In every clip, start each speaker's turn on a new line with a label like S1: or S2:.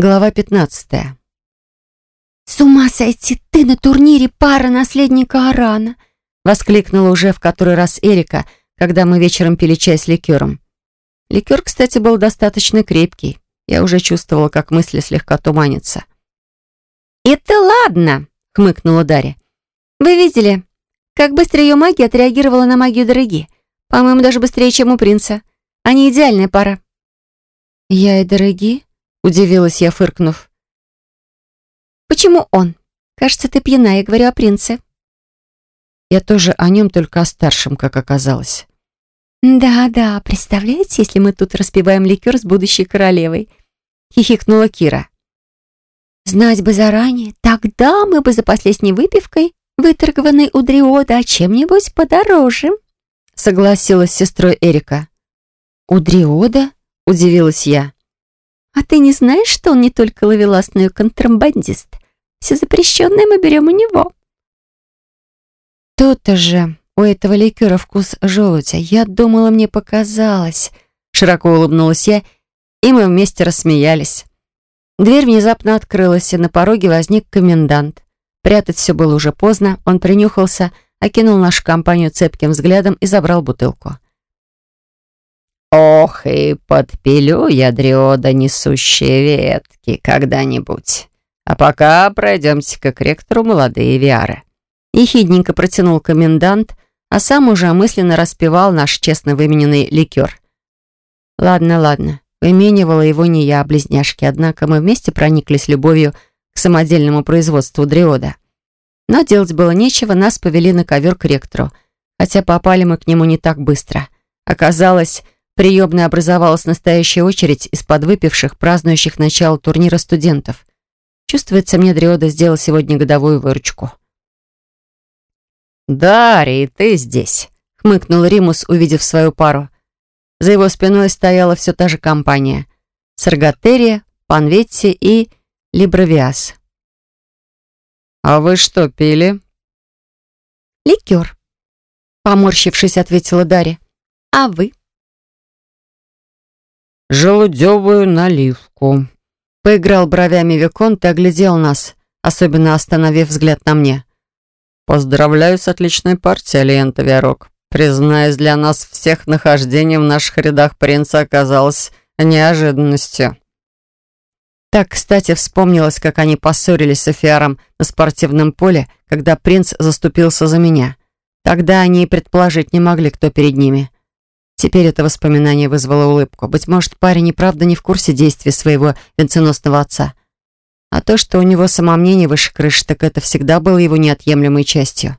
S1: Глава 15.
S2: «С ума сойти! Ты на турнире пара наследника Арана!»
S1: Воскликнула уже в который раз Эрика, когда мы вечером пили чай с ликером. Ликер, кстати, был достаточно крепкий. Я уже чувствовала, как мысли слегка туманятся.
S2: «Это ладно!» — хмыкнула Дарья. «Вы видели, как быстро ее магия отреагировала на магию дороги? По-моему, даже быстрее, чем у принца. Они идеальная пара».
S1: «Я и дороги?» Удивилась я, фыркнув.
S2: «Почему он? Кажется, ты пьяна, я говорю о принце».
S1: Я тоже о нем, только о старшем, как оказалось.
S2: «Да-да, представляете, если мы тут распиваем ликер с будущей королевой?» Хихикнула Кира. «Знать бы заранее, тогда мы бы запаслись не выпивкой, выторгованной у Дриода, а чем-нибудь подороже»,
S1: согласилась с сестрой Эрика. «У Дриода?» — удивилась я.
S2: А ты не знаешь, что он не только ловелас, но и контрабандист? Все запрещенное мы берем у него.
S1: То-то же у этого ликера вкус желудя. Я думала, мне показалось. Широко улыбнулась я, и мы вместе рассмеялись. Дверь внезапно открылась, и на пороге возник комендант. Прятать все было уже поздно, он принюхался, окинул нашу компанию цепким взглядом и забрал бутылку.
S3: Ох, и подпилю я дриода несущие ветки когда-нибудь. А пока пройдемте-ка к ректору молодые виары.
S1: Ехидненько протянул комендант, а сам уже мысленно распевал наш честно вымененный ликер. Ладно, ладно, выменивала его не я, близняшки, однако мы вместе прониклись любовью к самодельному производству дриода. Но делать было нечего, нас повели на ковер к ректору, хотя попали мы к нему не так быстро. Оказалось, приемной образовалась настоящая очередь из подвыпивших, празднующих начало турнира студентов. Чувствуется, мне Дриода сделал сегодня годовую выручку.
S3: «Дарий, ты здесь!» — хмыкнул Римус, увидев свою пару.
S1: За его спиной стояла все та же компания. Саргатерия, Панветти и Либровиас.
S3: «А вы что пили?»
S2: «Ликер», — поморщившись, ответила Дарья. «А вы?»
S3: Желудевую наливку».
S1: Поиграл бровями Виконт и оглядел нас, особенно остановив взгляд на мне.
S3: «Поздравляю с отличной партией, Алиента Виарок. Признаюсь, для нас всех нахождение в наших рядах принца оказалось неожиданностью».
S1: Так, кстати, вспомнилось, как они поссорились с Эфиаром на спортивном поле, когда принц заступился за меня. Тогда они и предположить не могли, кто перед ними. Теперь это воспоминание вызвало улыбку. Быть может, парень и правда не в курсе действий своего венценосного отца. А то, что у него самомнение выше крыши, так это всегда было его неотъемлемой частью.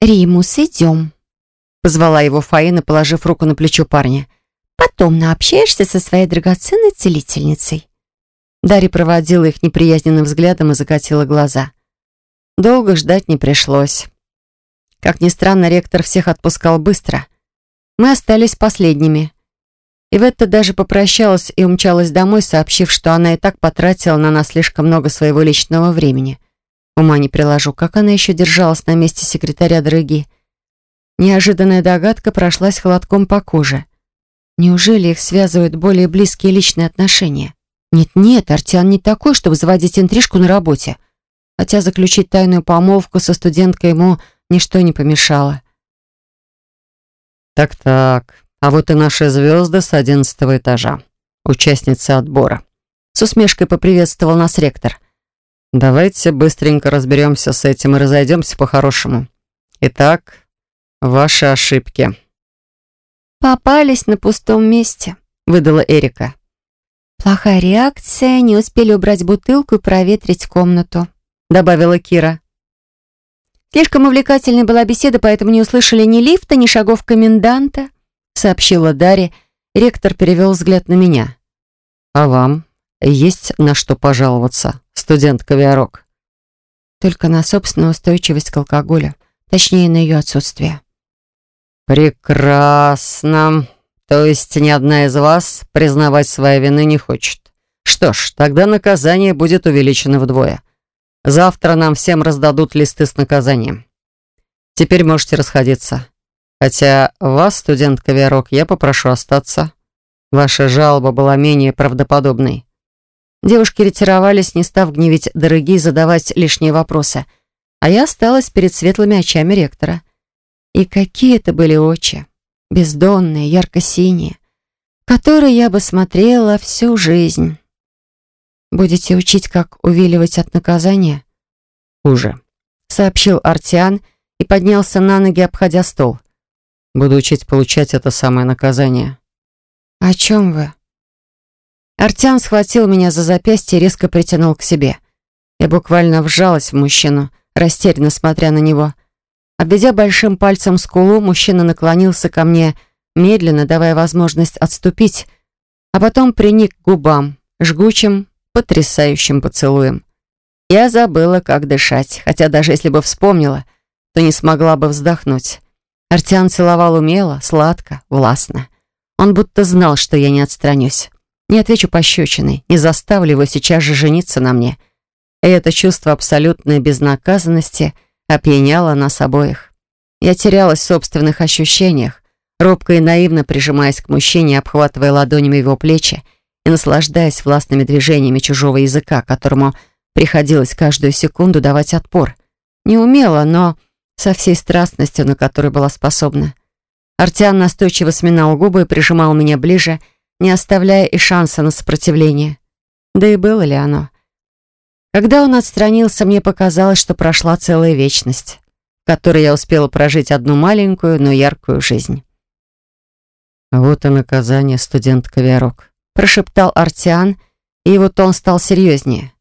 S2: «Римус, идем», — позвала его Фаина, положив руку на плечо парня. «Потом наобщаешься со своей драгоценной целительницей».
S1: Дарья проводила их неприязненным взглядом и закатила глаза. Долго ждать не пришлось. Как ни странно, ректор всех отпускал быстро — мы остались последними. Иветта даже попрощалась и умчалась домой, сообщив, что она и так потратила на нас слишком много своего личного времени. Ума не приложу, как она еще держалась на месте секретаря дороги. Неожиданная догадка прошлась холодком по коже. Неужели их связывают более близкие личные отношения? Нет-нет, Артиан не такой, чтобы заводить интрижку на работе. Хотя заключить тайную помолвку со студенткой ему ничто не помешало.
S3: «Так-так, а вот и наши звезды с одиннадцатого этажа. Участницы отбора».
S1: С усмешкой поприветствовал нас ректор.
S3: «Давайте быстренько разберемся с этим и разойдемся по-хорошему. Итак, ваши ошибки».
S2: «Попались на пустом месте», — выдала Эрика. «Плохая реакция, не успели убрать бутылку и проветрить комнату», — добавила Кира. Слишком увлекательной была беседа, поэтому не услышали ни лифта, ни шагов коменданта, сообщила Дарья. Ректор перевел взгляд на меня.
S3: «А вам есть на что пожаловаться, студентка Виарок?»
S1: «Только на собственную устойчивость к алкоголю, точнее, на ее отсутствие».
S3: «Прекрасно. То есть ни одна из вас признавать своей вины не хочет. Что ж, тогда наказание будет увеличено вдвое. Завтра нам всем раздадут листы с наказанием. Теперь можете расходиться. Хотя вас, студентка Виарок, я попрошу остаться. Ваша жалоба была менее правдоподобной.
S1: Девушки ретировались, не став гневить дорогие задавать лишние вопросы. А я осталась перед светлыми очами ректора. И какие это были очи! Бездонные, ярко-синие, которые я бы смотрела всю жизнь. «Будете учить, как увиливать от наказания?»
S3: «Хуже», —
S1: сообщил Артиан и поднялся на ноги, обходя стол.
S3: «Буду учить получать это самое наказание».
S1: «О чем вы?» Артян схватил меня за запястье и резко притянул к себе. Я буквально вжалась в мужчину, растерянно смотря на него. Обведя большим пальцем скулу, мужчина наклонился ко мне, медленно давая возможность отступить, а потом приник к губам, жгучим, потрясающим поцелуем. Я забыла, как дышать, хотя даже если бы вспомнила, то не смогла бы вздохнуть. Артян целовал умело, сладко, властно. Он будто знал, что я не отстранюсь. Не отвечу пощечиной, не заставлю его сейчас же жениться на мне. И это чувство абсолютной безнаказанности опьяняло нас обоих. Я терялась в собственных ощущениях, робко и наивно прижимаясь к мужчине, обхватывая ладонями его плечи и наслаждаясь властными движениями чужого языка, которому приходилось каждую секунду давать отпор. Не умела, но со всей страстностью, на которую была способна. Артян настойчиво сминал губы и прижимал меня ближе, не оставляя и шанса на сопротивление. Да и было ли оно? Когда он отстранился, мне показалось, что прошла целая вечность, в которой я успела прожить одну маленькую, но яркую жизнь.
S3: «Вот и наказание, студент Ковярок», —
S1: прошептал Артиан, и его тон стал серьезнее.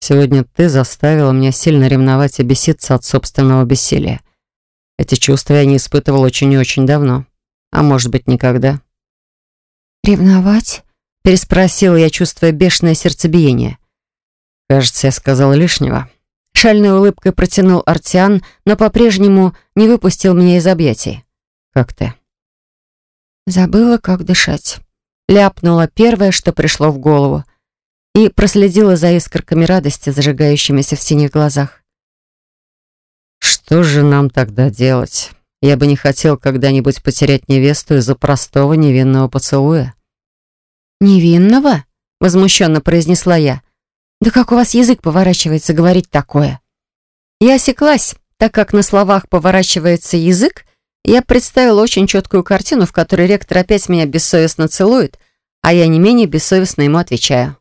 S3: «Сегодня ты заставила меня сильно ревновать и беситься от собственного бессилия. Эти чувства я не испытывал очень и очень давно, а может быть, никогда».
S1: «Ревновать?» — переспросила я, чувствуя бешеное сердцебиение.
S3: «Кажется, я сказал лишнего».
S1: Шальной улыбкой протянул Артиан, но по-прежнему не выпустил меня из объятий.
S3: «Как ты?»
S1: Забыла, как дышать. Ляпнула первое, что пришло в голову, и проследила за искорками радости, зажигающимися в синих глазах.
S3: «Что же нам тогда делать?» Я бы не хотел когда-нибудь потерять невесту из-за простого невинного поцелуя.
S1: «Невинного?» — возмущенно произнесла я. «Да как у вас язык поворачивается говорить такое?» Я осеклась, так как на словах «поворачивается язык» я представила очень четкую картину, в которой ректор опять меня бессовестно целует, а я не менее бессовестно ему отвечаю.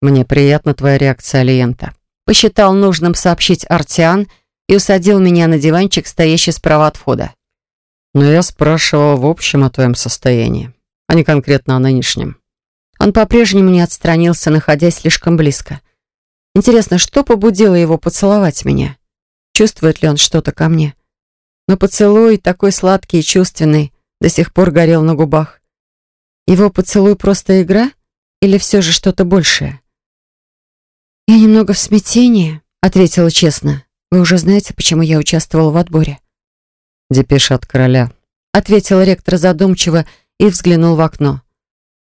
S3: «Мне приятна твоя реакция, Алиента», —
S1: посчитал нужным сообщить Артиан — и усадил меня на диванчик, стоящий справа от входа.
S3: «Но я спрашивал в общем о твоем состоянии, а не конкретно о нынешнем».
S1: Он по-прежнему не отстранился, находясь слишком близко. Интересно, что побудило его поцеловать меня? Чувствует ли он что-то ко мне? Но поцелуй, такой сладкий и чувственный, до сих пор горел на губах. Его поцелуй просто игра? Или все же что-то большее? «Я немного в смятении», — ответила честно. Вы уже знаете, почему я участвовала в отборе?»
S3: «Депеша от короля», —
S1: ответил ректор задумчиво и взглянул в окно.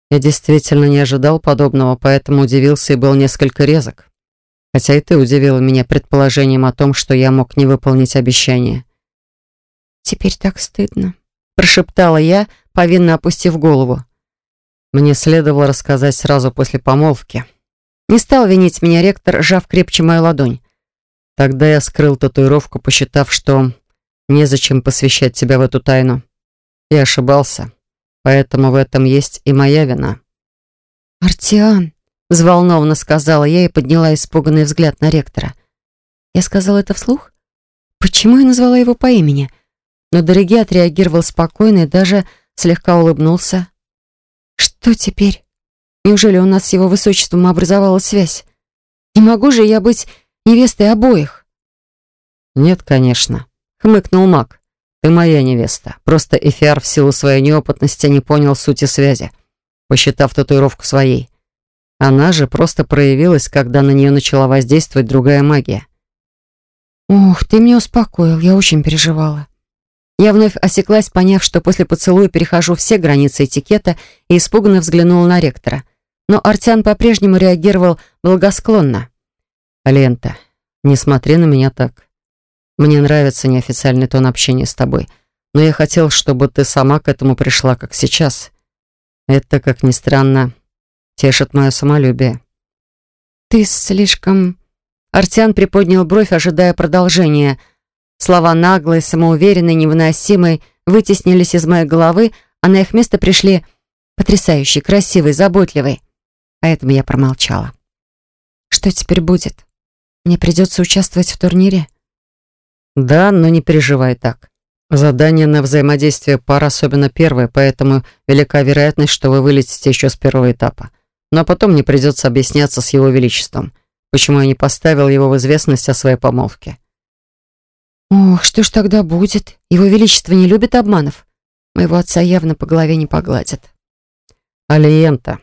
S3: «Я действительно не ожидал подобного, поэтому удивился и был несколько резок. Хотя и ты удивила меня предположением о том, что я мог не выполнить обещание».
S1: «Теперь так стыдно», — прошептала я, повинно опустив голову.
S3: Мне следовало рассказать сразу после помолвки.
S1: Не стал винить меня ректор, сжав крепче мою ладонь.
S3: Тогда я скрыл татуировку, посчитав, что незачем посвящать тебя в эту тайну. Я ошибался, поэтому в этом есть и моя вина.
S1: «Артиан», — взволнованно сказала я и подняла испуганный взгляд на ректора. Я сказала это вслух? Почему я назвала его по имени? Но Дороги отреагировал спокойно и даже слегка улыбнулся. «Что теперь? Неужели у нас с его высочеством образовалась связь? Не могу же я быть невестой обоих?»
S3: «Нет, конечно», — хмыкнул маг. «Ты моя невеста. Просто Эфиар в силу своей неопытности не понял сути связи, посчитав татуировку своей. Она же просто проявилась, когда на нее начала воздействовать другая магия».
S1: «Ух, ты меня успокоил, я очень переживала». Я вновь осеклась, поняв, что после поцелуя перехожу все границы этикета и испуганно взглянула на ректора. Но Артян по-прежнему реагировал благосклонно.
S3: «Лента, не смотри на меня так. Мне нравится неофициальный тон общения с тобой, но я хотел, чтобы ты сама к этому пришла, как сейчас. Это, как ни странно, тешит мое самолюбие».
S1: «Ты слишком...» Артиан приподнял бровь, ожидая продолжения. Слова наглые, самоуверенные, невыносимые вытеснились из моей головы, а на их место пришли потрясающий, красивый, заботливый. Поэтому я промолчала. «Что теперь будет? Мне придется участвовать в турнире?»
S3: «Да, но не переживай так. Задание на взаимодействие пар особенно первое, поэтому велика вероятность, что вы вылетите еще с первого этапа. Но потом мне придется объясняться с его величеством, почему я не поставил его в известность о своей помолвке.
S1: Ох, что ж тогда будет? Его величество не любит обманов. Моего отца явно по голове не погладят.
S3: Алиента.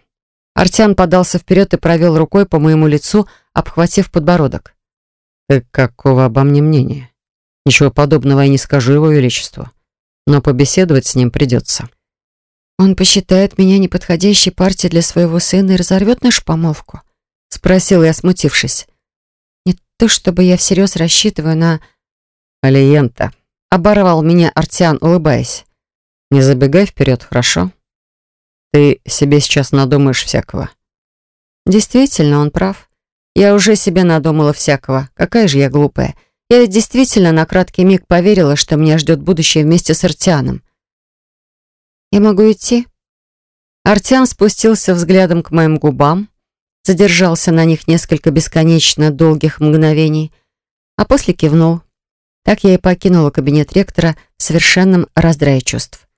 S1: Артян подался вперед и провел рукой по моему лицу, обхватив подбородок.
S3: Ты какого обо мне мнения? Ничего подобного я не скажу его величеству. Но побеседовать с ним придется.
S1: Он посчитает меня неподходящей партией для своего сына и разорвет нашу помолвку? Спросил я, смутившись. Не то чтобы я всерьез рассчитываю на...
S3: Алиента.
S1: Оборвал меня Артиан, улыбаясь.
S3: Не забегай вперед, хорошо? Ты себе сейчас надумаешь всякого.
S1: Действительно, он прав. Я уже себе надумала всякого. Какая же я глупая. Я ведь действительно на краткий миг поверила, что меня ждет будущее вместе с Артианом. «Я могу идти?» Артиан спустился взглядом к моим губам, задержался на них несколько бесконечно долгих мгновений, а после кивнул. Так я и покинула кабинет ректора в совершенном раздрае чувств.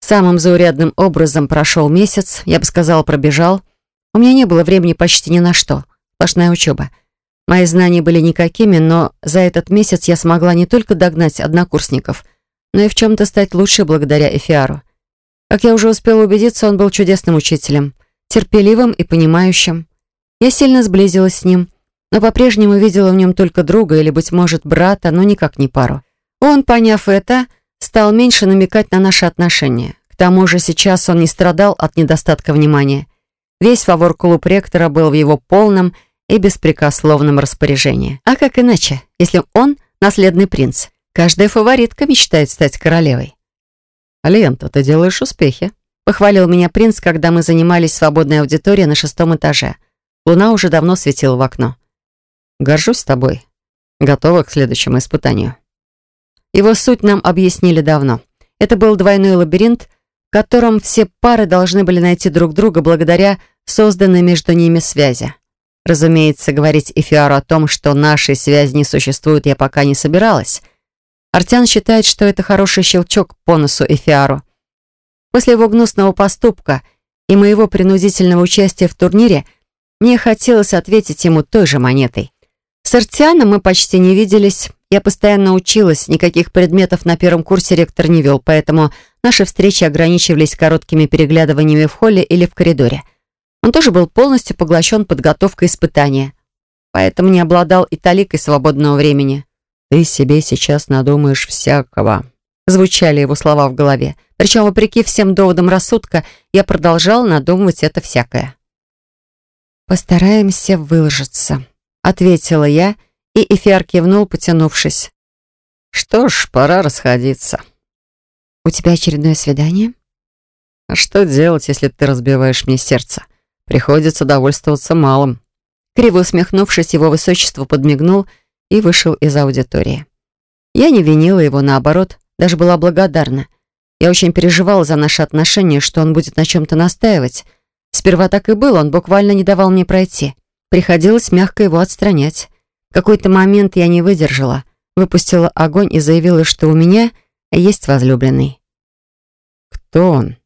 S1: Самым заурядным образом прошел месяц, я бы сказала, пробежал. У меня не было времени почти ни на что. Сплошная учеба. Мои знания были никакими, но за этот месяц я смогла не только догнать однокурсников, но и в чем-то стать лучше благодаря Эфиару. Как я уже успела убедиться, он был чудесным учителем, терпеливым и понимающим. Я сильно сблизилась с ним, но по-прежнему видела в нем только друга или, быть может, брата, но никак не пару. Он, поняв это, стал меньше намекать на наши отношения. К тому же сейчас он не страдал от недостатка внимания. Весь фавор-клуб ректора был в его полном и беспрекословном распоряжении. А как иначе, если он наследный принц? Каждая фаворитка мечтает стать королевой.
S3: «Лента, ты делаешь успехи», —
S1: похвалил меня принц, когда мы занимались свободной аудитории на шестом этаже. Луна уже давно светила в окно.
S3: «Горжусь тобой. Готова к следующему испытанию».
S1: Его суть нам объяснили давно. Это был двойной лабиринт, в котором все пары должны были найти друг друга благодаря созданной между ними связи. Разумеется, говорить Эфиару о том, что нашей связи не существует, я пока не собиралась. Артян считает, что это хороший щелчок по носу Эфиару. После его гнусного поступка и моего принудительного участия в турнире мне хотелось ответить ему той же монетой. С Артианом мы почти не виделись. Я постоянно училась, никаких предметов на первом курсе ректор не вел, поэтому наши встречи ограничивались короткими переглядываниями в холле или в коридоре – он тоже был полностью поглощен подготовкой испытания, поэтому не обладал и таликой свободного времени.
S3: «Ты себе сейчас надумаешь всякого», —
S1: звучали его слова в голове. Причем, вопреки всем доводам рассудка, я продолжал надумывать это всякое. «Постараемся выложиться», — ответила я, и Эфиар кивнул, потянувшись.
S3: «Что ж, пора расходиться».
S1: «У тебя очередное свидание?»
S3: «А что делать, если ты разбиваешь мне сердце?» Приходится довольствоваться малым.
S1: Криво усмехнувшись, его высочество подмигнул и вышел из аудитории. Я не винила его, наоборот, даже была благодарна. Я очень переживала за наши отношения, что он будет на чем-то настаивать. Сперва так и было, он буквально не давал мне пройти. Приходилось мягко его отстранять. В какой-то момент я не выдержала, выпустила огонь и заявила, что у меня есть возлюбленный.
S3: «Кто он?»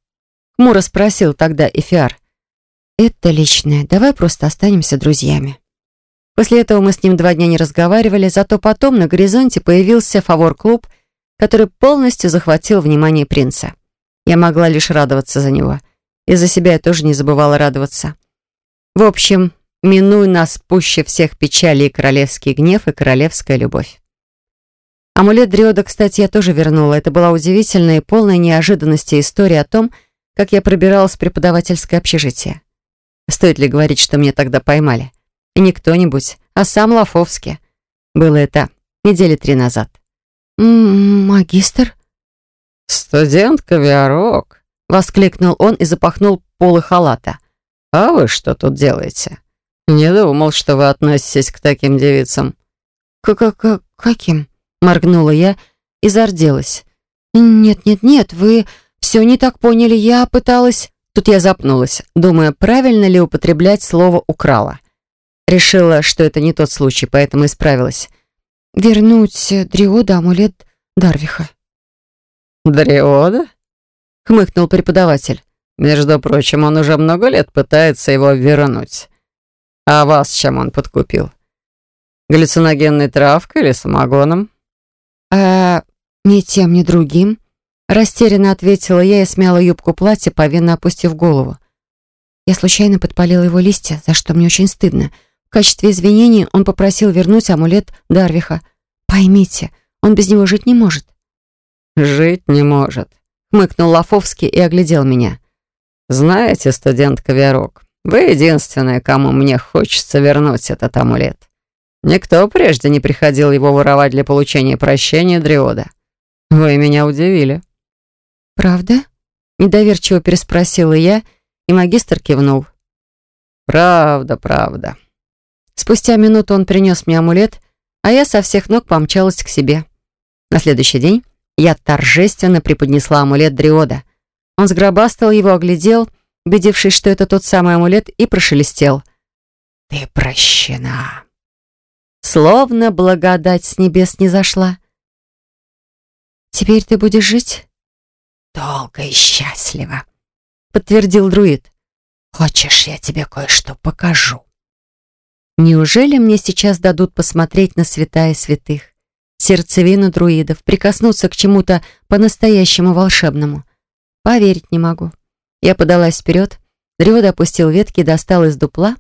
S1: Хмуро спросил тогда Эфиар. «Это личное. Давай просто останемся друзьями». После этого мы с ним два дня не разговаривали, зато потом на горизонте появился фавор-клуб, который полностью захватил внимание принца. Я могла лишь радоваться за него. И за себя я тоже не забывала радоваться. В общем, минуй нас пуще всех печалей и королевский гнев, и королевская любовь. Амулет Дриода, кстати, я тоже вернула. Это была удивительная и полная неожиданности история о том, как я пробиралась в преподавательское общежитие. Стоит ли говорить, что меня тогда поймали? И не кто-нибудь, а сам Лафовский. Было это недели три назад.
S2: «М -м, «Магистр?»
S3: «Студентка Виарок», — воскликнул он и запахнул полы халата. «А вы что тут делаете? «Не думал, что вы относитесь к таким девицам».
S1: «К-к-к... каким?» — моргнула я и зарделась. «Нет-нет-нет, вы все не так поняли. Я пыталась...» Тут я запнулась, думая, правильно ли употреблять слово «украла». Решила, что это не тот случай, поэтому исправилась. «Вернуть Дриода амулет Дарвиха».
S3: «Дриода?» — хмыкнул преподаватель. «Между прочим, он уже много лет пытается его вернуть. А вас чем он подкупил? Галлюциногенной травкой или самогоном?»
S1: «А ни тем, ни другим», — растерянно ответила я и смяла юбку платья, повинно опустив голову. Я случайно подпалила его листья, за что мне очень стыдно. В качестве извинений он попросил вернуть амулет Дарвиха. Поймите, он без него жить не может.
S3: «Жить не может», — хмыкнул Лафовский и оглядел меня. «Знаете, студентка Верок, вы единственная, кому мне хочется вернуть этот амулет. Никто прежде не приходил его воровать для получения прощения Дриода. Вы меня удивили».
S1: «Правда?» — недоверчиво переспросила я, и магистр кивнул.
S3: «Правда, правда».
S1: Спустя минуту он принес мне амулет, а я со всех ног помчалась к себе. На следующий день я торжественно преподнесла амулет Дриода. Он сгробастал его, оглядел, убедившись, что это тот самый амулет, и прошелестел.
S3: «Ты прощена».
S1: Словно благодать с небес не зашла. «Теперь ты будешь жить?»
S3: «Долго и счастливо», —
S1: подтвердил друид.
S3: «Хочешь, я тебе кое-что покажу?»
S1: Неужели мне сейчас дадут посмотреть на святая святых? сердцевину друидов, прикоснуться к чему-то по-настоящему волшебному. Поверить не могу. Я подалась вперед, Дриод опустил ветки и достал из дупла.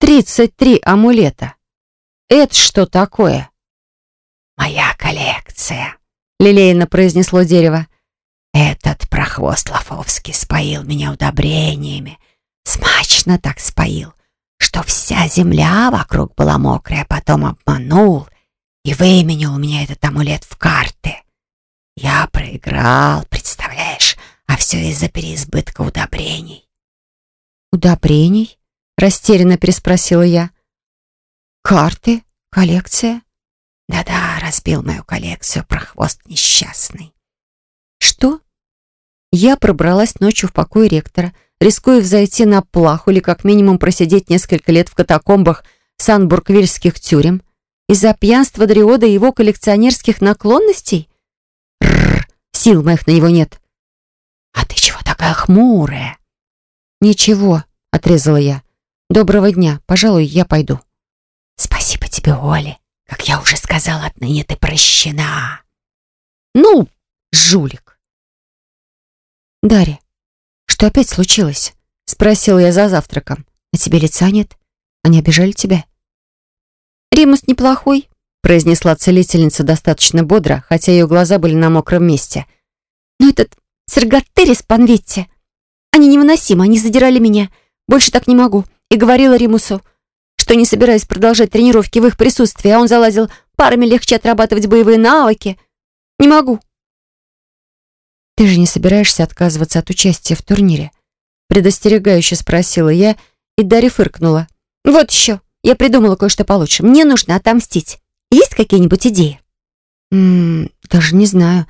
S1: «Тридцать три амулета! Это что такое?»
S3: «Моя коллекция», —
S1: лилейно произнесло дерево.
S3: «Этот прохвост Лофовский споил меня удобрениями. Смачно так споил, что вся земля вокруг была мокрая, а потом обманул и выменял у меня этот амулет в карты. Я проиграл, представляешь, а все из-за переизбытка удобрений.
S1: «Удобрений?» — растерянно переспросила я. «Карты? Коллекция?»
S3: «Да-да, разбил мою коллекцию про хвост несчастный».
S1: «Что?» Я пробралась ночью в покой ректора, рискуя взойти на плаху или как минимум просидеть несколько лет в катакомбах санбургвильских тюрем, из-за пьянства Дриода и его коллекционерских наклонностей? Рррр, сил моих на него нет.
S3: А ты чего такая хмурая?
S1: Ничего, отрезала я. Доброго дня, пожалуй, я пойду.
S3: Спасибо тебе, Оля. Как я уже сказала, отныне ты прощена.
S1: Ну, жулик. Дарья, что опять случилось? Спросила я за завтраком. На тебе лица нет? Они обижали тебя? «Римус неплохой», — произнесла целительница достаточно бодро, хотя ее глаза были на мокром месте. «Но этот Сергаттерис Панветти, они невыносимы, они задирали меня. Больше так не могу». И говорила Римусу, что не собираюсь продолжать тренировки в их присутствии, а он залазил парами легче отрабатывать боевые навыки. Не могу. «Ты же не собираешься отказываться от участия в турнире?» Предостерегающе спросила я, и Дарья фыркнула. «Вот еще!» Я придумала кое-что получше. Мне нужно отомстить. Есть какие-нибудь идеи? М даже не знаю.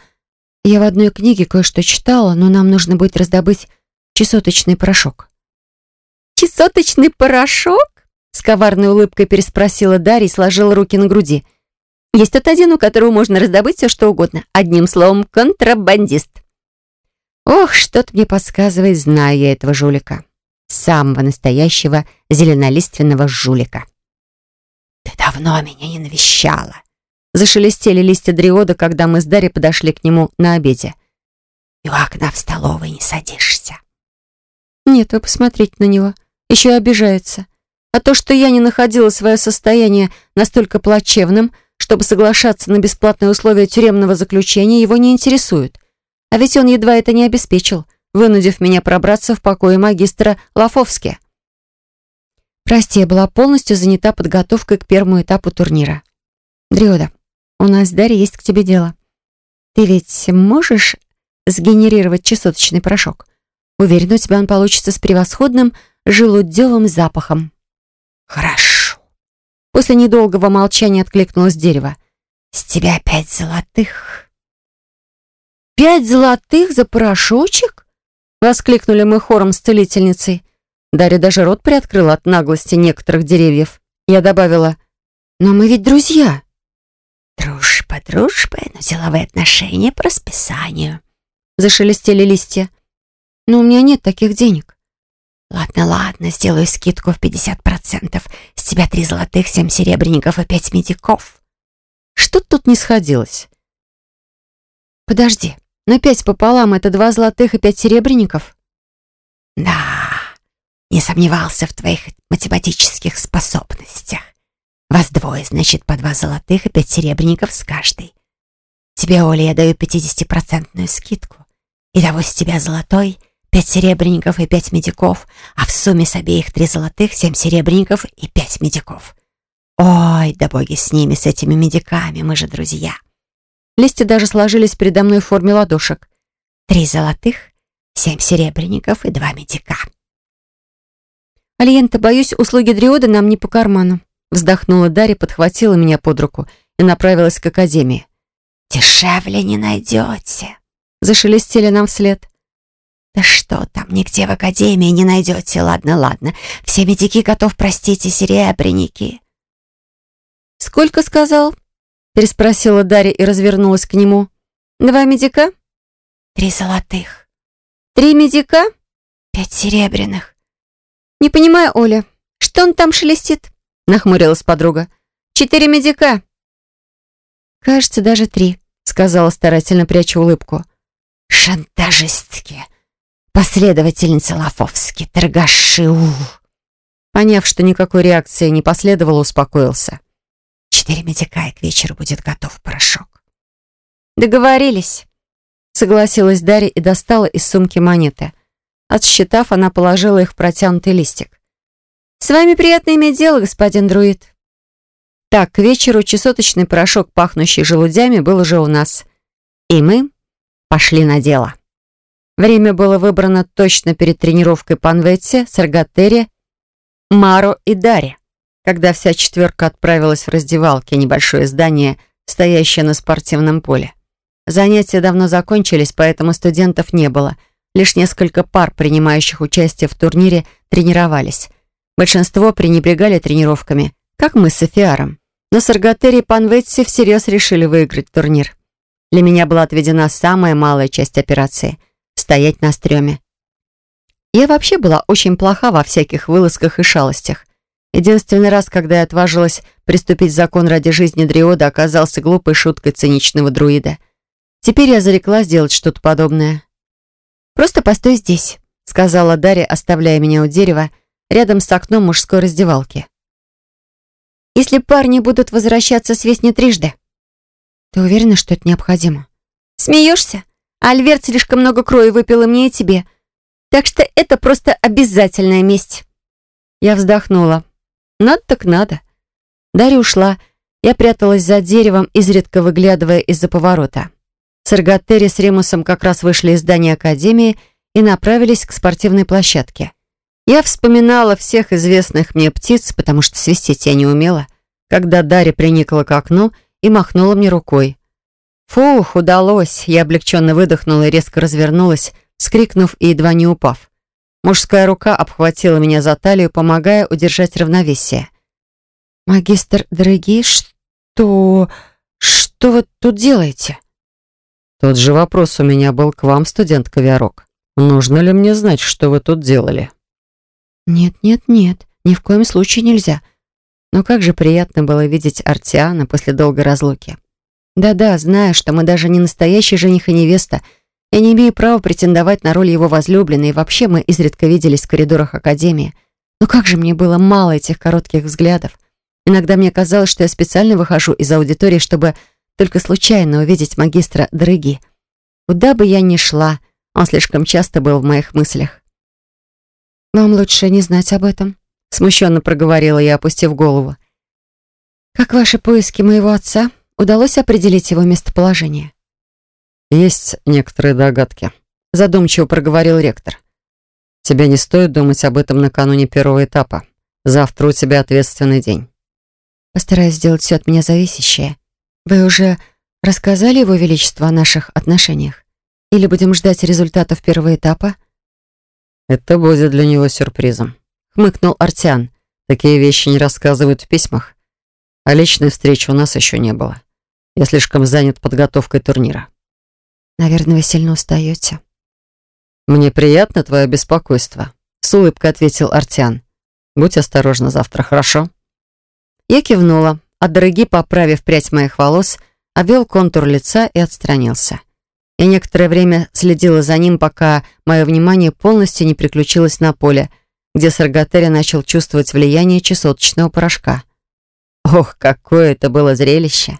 S1: Я в одной книге кое-что читала, но нам нужно будет раздобыть чесоточный порошок. Чесоточный порошок? С коварной улыбкой переспросила Дарья и сложила руки на груди. Есть тот один, у которого можно раздобыть все, что угодно. Одним словом, контрабандист. Ох, что-то мне подсказывает, знаю я этого жулика самого настоящего зеленолиственного жулика.
S3: «Ты давно меня не навещала!»
S1: Зашелестели листья дриода, когда мы с Дарьей подошли к нему на обеде.
S3: «И у окна в столовой не садишься!»
S1: «Нет, вы посмотрите на него. Еще и обижается. А то, что я не находила свое состояние настолько плачевным, чтобы соглашаться на бесплатные условия тюремного заключения, его не интересует. А ведь он едва это не обеспечил вынудив меня пробраться в покое магистра Лафовски. Прости, я была полностью занята подготовкой к первому этапу турнира. Дриода, у нас с Дарьей есть к тебе дело. Ты ведь можешь сгенерировать чесоточный порошок? Уверена, у тебя он получится с превосходным желудевым запахом.
S2: «Хорошо». После недолгого молчания откликнулось дерево. «С тебя пять золотых». «Пять золотых за порошочек?» Воскликнули мы хором с целительницей. Дарья даже рот приоткрыла от наглости некоторых деревьев. Я добавила, «Но мы ведь друзья». «Дружба дружба, но деловые отношения по расписанию», зашелестели листья. «Но у меня нет таких денег». «Ладно, ладно, сделаю скидку в 50%. С тебя три золотых, семь серебряников и пять медиков».
S1: Что тут не сходилось?
S2: «Подожди, на пять пополам это два золотых и пять серебряников?»
S4: «Да, не сомневался в твоих математических способностях. Вас двое, значит, по два золотых и пять серебряников с каждой. Тебе, Оля, я даю пятидесятипроцентную скидку. Итого с тебя золотой, пять серебряников и пять медиков, а в сумме с обеих три золотых, семь серебряников и пять медиков. Ой, да боги с ними, с этими медиками, мы же друзья.
S2: Листья даже сложились передо мной в форме ладошек.
S4: Три золотых, семь серебряников и два медика.
S2: «Альента, боюсь, услуги Дриода нам не по карману», вздохнула Дарья, подхватила меня под руку и направилась к академии.
S4: «Дешевле не найдете»,
S2: зашелестели нам вслед.
S4: «Да что там, нигде в академии не найдете. Ладно, ладно. Все медики готов, простите, серебряники».
S2: «Сколько сказал?» переспросила Дарья и развернулась к нему. «Два медика?»
S4: «Три золотых».
S2: «Три медика?»
S4: «Пять серебряных».
S2: «Не понимаю, Оля, что он там шелестит?» Нахмурилась подруга. «Четыре медика». «Кажется, даже три», сказала старательно пряча улыбку.
S4: «Шантажистки, последовательницы Лафовски, торгаши, ух!»
S1: Поняв, что никакой реакции не последовало, успокоился.
S4: «Четыре медика, и к вечеру будет готов порошок».
S2: «Договорились», согласилась Дарья и достала из сумки монеты. Отсчитав, она положила их в протянутый листик. «С вами приятно иметь дело, господин друид». Так, к вечеру чесоточный порошок, пахнущий желудями, был уже у нас. И мы пошли на дело. Время было выбрано точно перед тренировкой Панветси, Саргатери, Маро и Даре, когда вся четверка отправилась в раздевалки, небольшое здание, стоящее на спортивном поле. Занятия давно закончились, поэтому студентов не было. Лишь несколько пар, принимающих участие в турнире, тренировались. Большинство пренебрегали тренировками, как мы с Софиаром. Но Саргатери и Панветси всерьез решили выиграть турнир. Для меня была отведена самая малая часть операции — стоять на стреме. Я вообще была очень плоха во всяких вылазках и шалостях. Единственный раз, когда я отважилась приступить закон ради жизни Дриода, оказался глупой шуткой циничного друида. Теперь я зареклась делать что-то подобное. «Просто постой здесь», — сказала Дарья, оставляя меня у дерева, рядом с окном мужской раздевалки. «Если парни будут возвращаться с весни трижды, ты уверена, что это необходимо? Смеешься? Альверт слишком много крови выпил и мне, и тебе. Так что это просто обязательная месть. Я вздохнула. Надо так надо. Дарья ушла. Я пряталась за деревом, изредка выглядывая из-за поворота. Саргатери с Ремусом как раз вышли из здания Академии и направились к спортивной площадке. Я вспоминала всех известных мне птиц, потому что свистеть я не умела, когда Дарья приникла к окну и махнула мне рукой. Фух, удалось. Я облегченно выдохнула и резко развернулась, вскрикнув и едва не упав. Мужская рука обхватила меня за талию, помогая удержать равновесие. «Магистр дорогие, что... что вы тут делаете?»
S3: Тот же вопрос у меня был к вам, студент Ковярок. Нужно ли мне знать, что вы тут делали?
S2: Нет, нет, нет, ни в коем случае нельзя. Но как же приятно было видеть Артиана после долгой разлуки. Да-да, зная, что мы даже не настоящий жених и невеста, я не имею права претендовать на роль его возлюбленной, и вообще мы изредка виделись в коридорах Академии. Но как же мне было мало этих коротких взглядов. Иногда мне казалось, что я специально выхожу из аудитории, чтобы только случайно увидеть магистра Дрыги. Куда бы я ни шла, он слишком часто был в моих мыслях. «Вам лучше не знать об этом», Смущенно проговорила я, опустив голову. «Как ваши поиски моего отца? Удалось определить его местоположение?»
S3: «Есть некоторые догадки», — задумчиво проговорил ректор. «Тебе не стоит думать об этом накануне первого этапа. Завтра у тебя ответственный день.
S2: Постараюсь сделать все от меня зависящее. Вы уже рассказали Его Величеству о наших отношениях? Или будем ждать результатов первого этапа?
S3: Это будет для него сюрпризом. Хмыкнул Артян. Такие вещи не рассказывают в письмах. А личной встречи у нас еще не было. Я слишком занят подготовкой турнира.
S2: Наверное, вы сильно устаете.
S3: Мне приятно твое беспокойство. С улыбкой ответил Артян. Будь осторожна завтра, хорошо?
S1: Я кивнула, а дороги, поправив прядь моих волос, обвел контур лица и отстранился. Я некоторое время следила за ним, пока мое внимание полностью не приключилось на поле, где Саргатери начал чувствовать влияние чесоточного порошка. Ох, какое это было зрелище!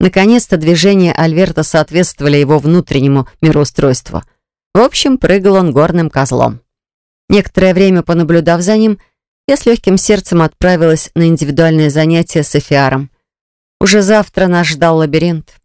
S1: Наконец-то движения Альверта соответствовали его внутреннему мироустройству. В общем, прыгал он горным козлом. Некоторое время понаблюдав за ним, я с легким сердцем отправилась на индивидуальное занятие с Эфиаром. Уже завтра нас ждал лабиринт.